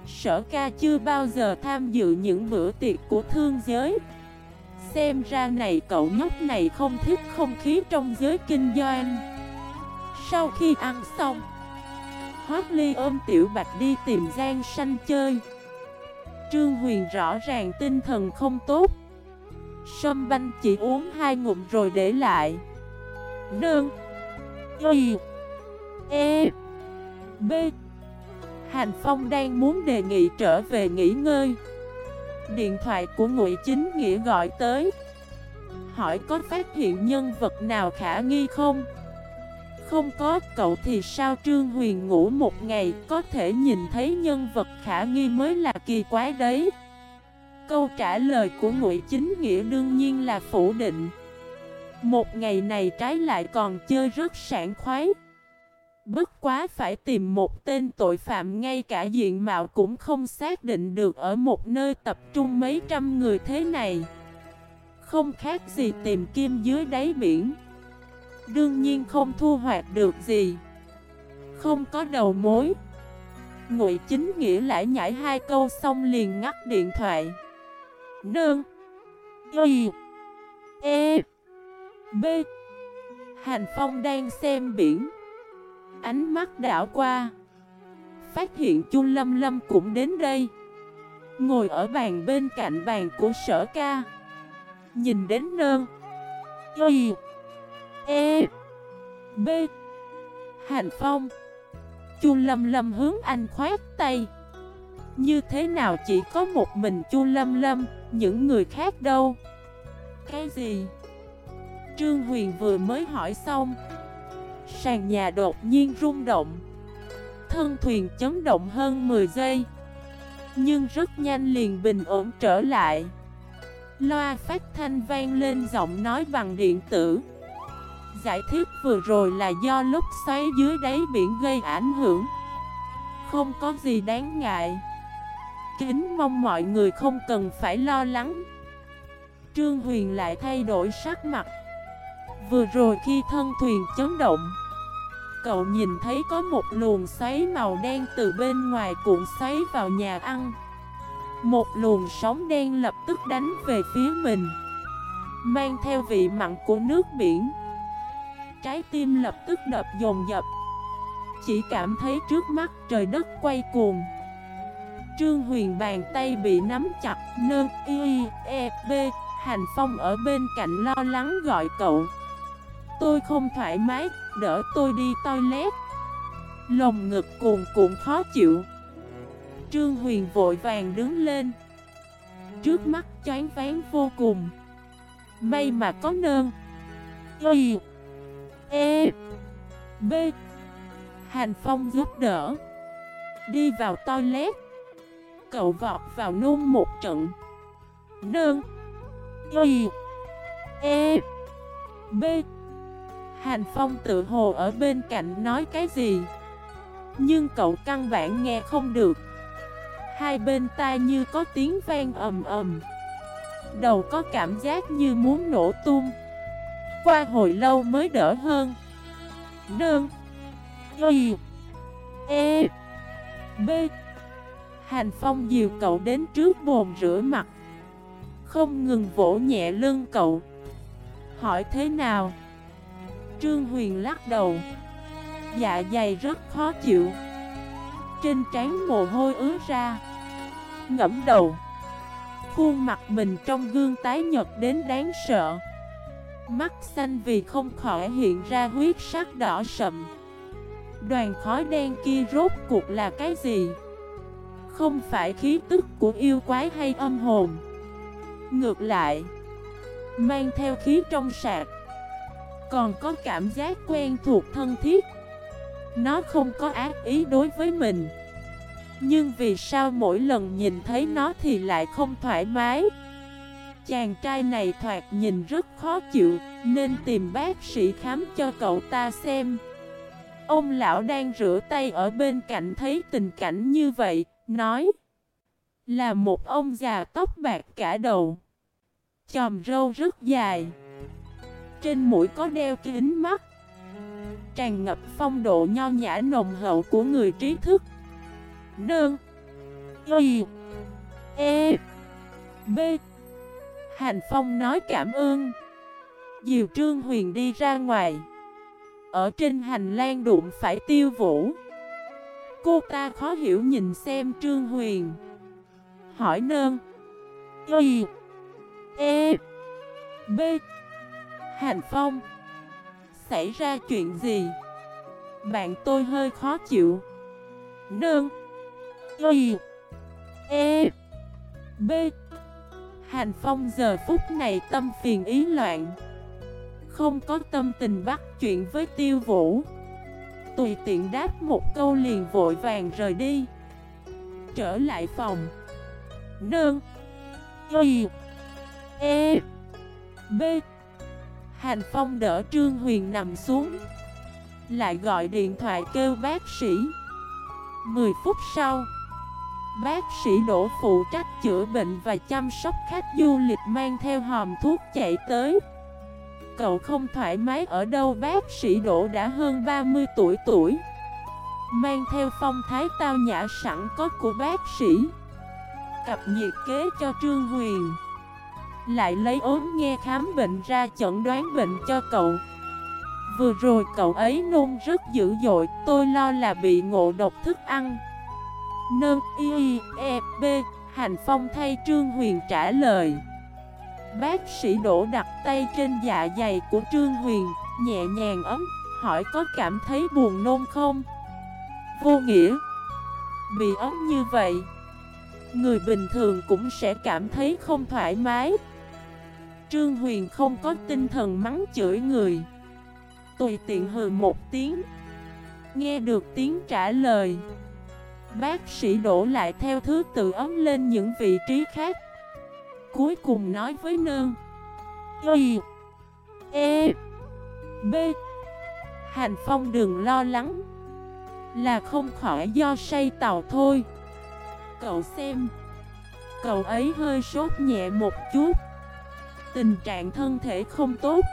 Speaker 1: Sở ca chưa bao giờ tham dự những bữa tiệc của thương giới. Xem ra này, cậu nhóc này không thích không khí trong giới kinh doanh. Sau khi ăn xong, Hoác Ly ôm Tiểu Bạch đi tìm Giang Sanh chơi. Trương Huyền rõ ràng tinh thần không tốt. Sâm banh chỉ uống hai ngụm rồi để lại. Đơn Y E B. Hành Phong đang muốn đề nghị trở về nghỉ ngơi. Điện thoại của Ngụy Chính Nghĩa gọi tới. Hỏi có phát hiện nhân vật nào khả nghi không? Không có, cậu thì sao Trương Huyền ngủ một ngày Có thể nhìn thấy nhân vật khả nghi mới là kỳ quái đấy? Câu trả lời của Ngụy Chính Nghĩa đương nhiên là phủ định. Một ngày này trái lại còn chơi rất sảng khoái. Bất quá phải tìm một tên tội phạm ngay cả diện mạo cũng không xác định được ở một nơi tập trung mấy trăm người thế này. Không khác gì tìm kim dưới đáy biển. Đương nhiên không thu hoạch được gì. Không có đầu mối. Ngụy chính nghĩa lại nhảy hai câu xong liền ngắt điện thoại. Nương. Y. E. B. Hành Phong đang xem biển. Ánh mắt đảo qua. Phát hiện Chu Lâm Lâm cũng đến đây. Ngồi ở bàn bên cạnh bàn của sở ca. Nhìn đến nơn. Y. E. B. Hành Phong. Chu Lâm Lâm hướng anh khoát tay. Như thế nào chỉ có một mình Chu Lâm Lâm, Những người khác đâu? Cái gì? Trương Huyền vừa mới hỏi xong. Sàn nhà đột nhiên rung động. Thân thuyền chấn động hơn 10 giây. Nhưng rất nhanh liền bình ổn trở lại. Loa phát thanh vang lên giọng nói bằng điện tử. Giải thích vừa rồi là do lúc xoáy dưới đáy biển gây ảnh hưởng. Không có gì đáng ngại. Kính mong mọi người không cần phải lo lắng. Trương Huyền lại thay đổi sắc mặt. Vừa rồi khi thân thuyền chấn động, Cậu nhìn thấy có một luồng xoáy màu đen từ bên ngoài cuộn xoáy vào nhà ăn. Một luồng sóng đen lập tức đánh về phía mình, Mang theo vị mặn của nước biển. Trái tim lập tức đập dồn dập, Chỉ cảm thấy trước mắt trời đất quay cuồng. Trương Huyền bàn tay bị nắm chặt Nơ y e b Hành Phong ở bên cạnh lo lắng gọi cậu. Tôi không thoải mái, đỡ tôi đi toilet. Lồng ngực cuồn cuộn khó chịu. Trương Huyền vội vàng đứng lên. Trước mắt chán ván vô cùng. May mà có nơn. Y E B. Hành Phong giúp đỡ. Đi vào toilet. Cậu vọt vào nôn một trận. Nơn. Y E B. Hành Phong tự hồ ở bên cạnh nói cái gì? Nhưng cậu căn bản nghe không được. Hai bên tai như có tiếng vang ầm ầm. Đầu có cảm giác như muốn nổ tung. Qua hồi lâu mới đỡ hơn. Đơn Y. E. B. Hành Phong dìu cậu đến trước bồn rửa mặt. Không ngừng vỗ nhẹ lưng cậu. Hỏi thế nào? Trương Huyền lắc đầu. Dạ dày rất khó chịu. Trên trán mồ hôi ứa ra. Ngẫm đầu. Khuôn mặt mình trong gương tái nhật đến đáng sợ. Mắt xanh vì không khỏi hiện ra huyết sắc đỏ sậm. Đoàn khói đen kia rốt cuộc là cái gì? Không phải khí tức của yêu quái hay âm hồn. Ngược lại, Mang theo khí trong sạc. Còn có cảm giác quen thuộc thân thiết. Nó không có ác ý đối với mình. Nhưng vì sao mỗi lần nhìn thấy nó thì lại không thoải mái? Chàng trai này thoạt nhìn rất khó chịu, Nên tìm bác sĩ khám cho cậu ta xem. Ông lão đang rửa tay ở bên cạnh thấy tình cảnh như vậy, Nói, Là một ông già tóc bạc cả đầu. Chòm râu rất dài. Trên mũi có đeo kính mắt. Tràn ngập phong độ nho nhã nồng hậu của người trí thức. Nương Y E B. Hành Phong nói cảm ơn. Diều Trương Huyền đi ra ngoài. Ở trên hành lang đụng phải tiêu vũ. Cô ta khó hiểu nhìn xem Trương Huyền. Hỏi nơn, Y E B. Hành Phong. Xảy ra chuyện gì? Bạn tôi hơi khó chịu. Nương. Y. E. B. Hành Phong giờ phút này tâm phiền ý loạn. Không có tâm tình bắt chuyện với tiêu vũ. Tùy tiện đáp một câu liền vội vàng rời đi. Trở lại phòng. Nương. Y. E. B. Hành Phong đỡ Trương Huyền nằm xuống, Lại gọi điện thoại kêu bác sĩ. 10 phút sau, Bác sĩ đổ phụ trách chữa bệnh và chăm sóc khách du lịch mang theo hòm thuốc chạy tới. Cậu không thoải mái ở đâu, bác sĩ đổ đã hơn 30 tuổi tuổi, Mang theo phong thái tao nhã sẵn có của bác sĩ. Cập nhiệt kế cho Trương Huyền. Lại lấy ốm nghe khám bệnh ra chẩn đoán bệnh cho cậu. Vừa rồi cậu ấy nôn rất dữ dội, Tôi lo là bị ngộ độc thức ăn. Nơ y e b Hành Phong thay Trương Huyền trả lời. Bác sĩ đổ đặt tay trên dạ dày của Trương Huyền, Nhẹ nhàng ấm, Hỏi có cảm thấy buồn nôn không? Vô nghĩa. Bị ấm như vậy, Người bình thường cũng sẽ cảm thấy không thoải mái. Trương Huyền không có tinh thần mắng chửi người. Tùy tiện hừ một tiếng. Nghe được tiếng trả lời. Bác sĩ đổ lại theo thứ tự ấm lên những vị trí khác. Cuối cùng nói với nương. Y E B. Hành Phong đừng lo lắng. Là không khỏi do say tàu thôi. Cậu xem. Cậu ấy hơi sốt nhẹ một chút. Tình trạng thân thể không tốt.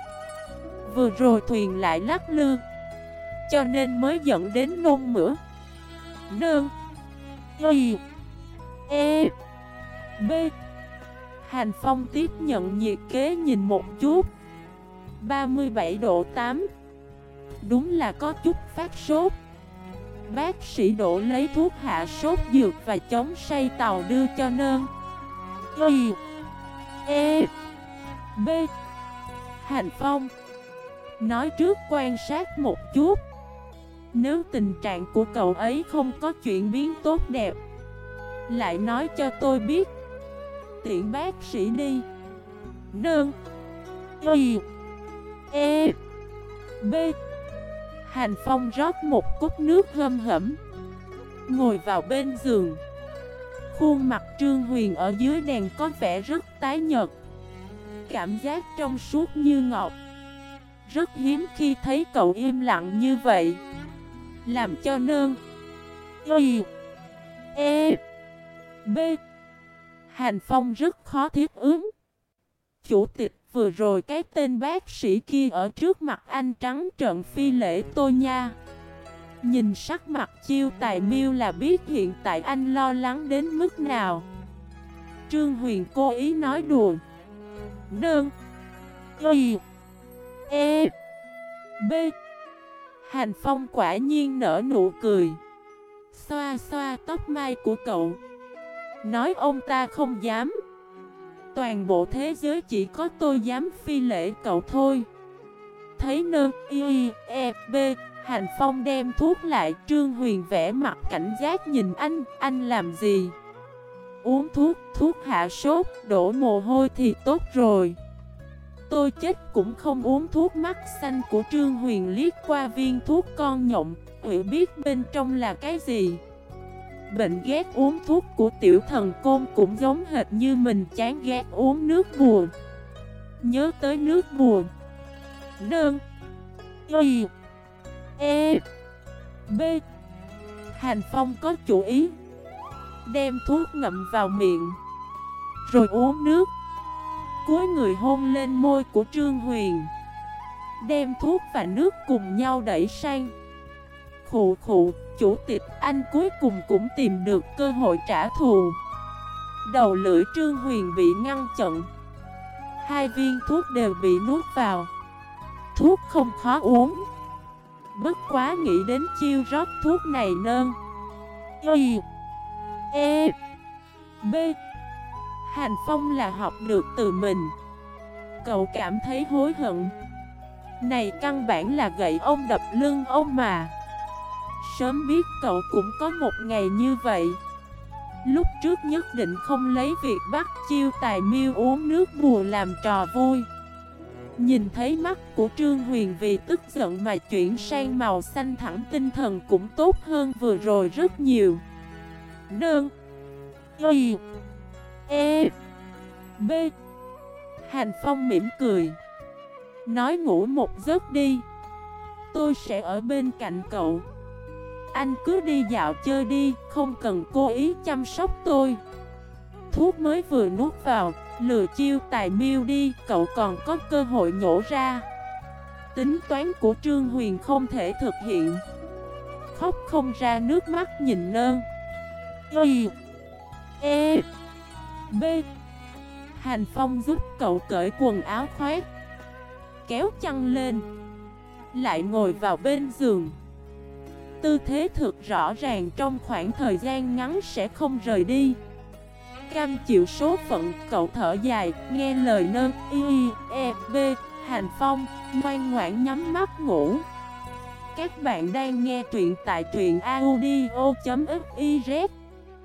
Speaker 1: Vừa rồi thuyền lại lắc lư, Cho nên mới dẫn đến nôn mửa. Nương, Y E B. Hành Phong tiếp nhận nhiệt kế nhìn một chút. 37 độ 8 Đúng là có chút phát sốt. Bác sĩ đổ lấy thuốc hạ sốt dược và chống say tàu đưa cho nơn Y E B. Hành Phong. Nói trước quan sát một chút. Nếu tình trạng của cậu ấy không có chuyển biến tốt đẹp, Lại nói cho tôi biết. Tiện bác sĩ đi. Nương. Y. E. B. Hành Phong rót một cốc nước hâm hẩm, Ngồi vào bên giường. Khuôn mặt Trương Huyền ở dưới đèn có vẻ rất tái nhợt. Cảm giác trong suốt như ngọt Rất hiếm khi thấy cậu im lặng như vậy. Làm cho nơn Y. E. B. Hành Phong rất khó thiết ứng. Chủ tịch, vừa rồi cái tên bác sĩ kia ở trước mặt anh trắng trợn phi lễ tôi nha. Nhìn sắc mặt chiêu tài miêu là biết hiện tại anh lo lắng đến mức nào. Trương Huyền cố ý nói đùa. Đơn Y E B. Hành Phong quả nhiên nở nụ cười. Xoa xoa tóc mai của cậu. Nói ông ta không dám. Toàn bộ thế giới chỉ có tôi dám phi lễ cậu thôi. Thấy nơ y e b. Hành Phong đem thuốc lại, Trương Huyền vẽ mặt cảnh giác nhìn anh Anh làm gì? Uống thuốc, thuốc hạ sốt Đổ mồ hôi thì tốt rồi. Tôi chết cũng không uống thuốc mắt xanh của Trương Huyền liếc qua viên thuốc con nhộng Ủy biết bên trong là cái gì. Bệnh ghét uống thuốc của tiểu thần côn cũng giống hệt như mình chán ghét uống nước buồn Nhớ tới nước buồn Đơn Y. E. B. Hành Phong có chủ ý. Đem thuốc ngậm vào miệng. Rồi uống nước. Cuối người hôn lên môi của Trương Huyền. Đem thuốc và nước cùng nhau đẩy sang. Khụ khụ, chủ tịch anh cuối cùng cũng tìm được cơ hội trả thù. Đầu lưỡi Trương Huyền bị ngăn chặn. Hai viên thuốc đều bị nuốt vào. Thuốc không khó uống. Bất quá nghĩ đến chiêu rót thuốc này nơn Y E B. Hành Phong là học được từ mình. Cậu cảm thấy hối hận. Này, căn bản là gậy ông đập lưng ông mà. Sớm biết cậu cũng có một ngày như vậy. Lúc trước nhất định không lấy việc bắt chiêu tài miêu uống nước bùa làm trò vui. Nhìn thấy mắt của Trương Huyền vì tức giận mà chuyển sang màu xanh thẳng tinh thần cũng tốt hơn vừa rồi rất nhiều. Đơn Y E B. Hành Phong mỉm cười. Nói ngủ một giấc đi. Tôi sẽ ở bên cạnh cậu. Anh cứ đi dạo chơi đi, Không cần cố ý chăm sóc tôi. Thuốc mới vừa nuốt vào, Lừa chiêu tài miêu đi, Cậu còn có cơ hội nhổ ra. Tính toán của Trương Huyền không thể thực hiện. Khóc không ra nước mắt nhìn nơn. Y E B. Hành Phong giúp cậu cởi quần áo khoét, Kéo chăn lên, Lại ngồi vào bên giường. Tư thế thực rõ ràng trong khoảng thời gian ngắn sẽ không rời đi. Cam chịu số phận cậu thở dài, Nghe lời nơ, y e b Hành Phong, ngoan ngoãn nhắm mắt ngủ. Các bạn đang nghe truyện tại truyện audio.fif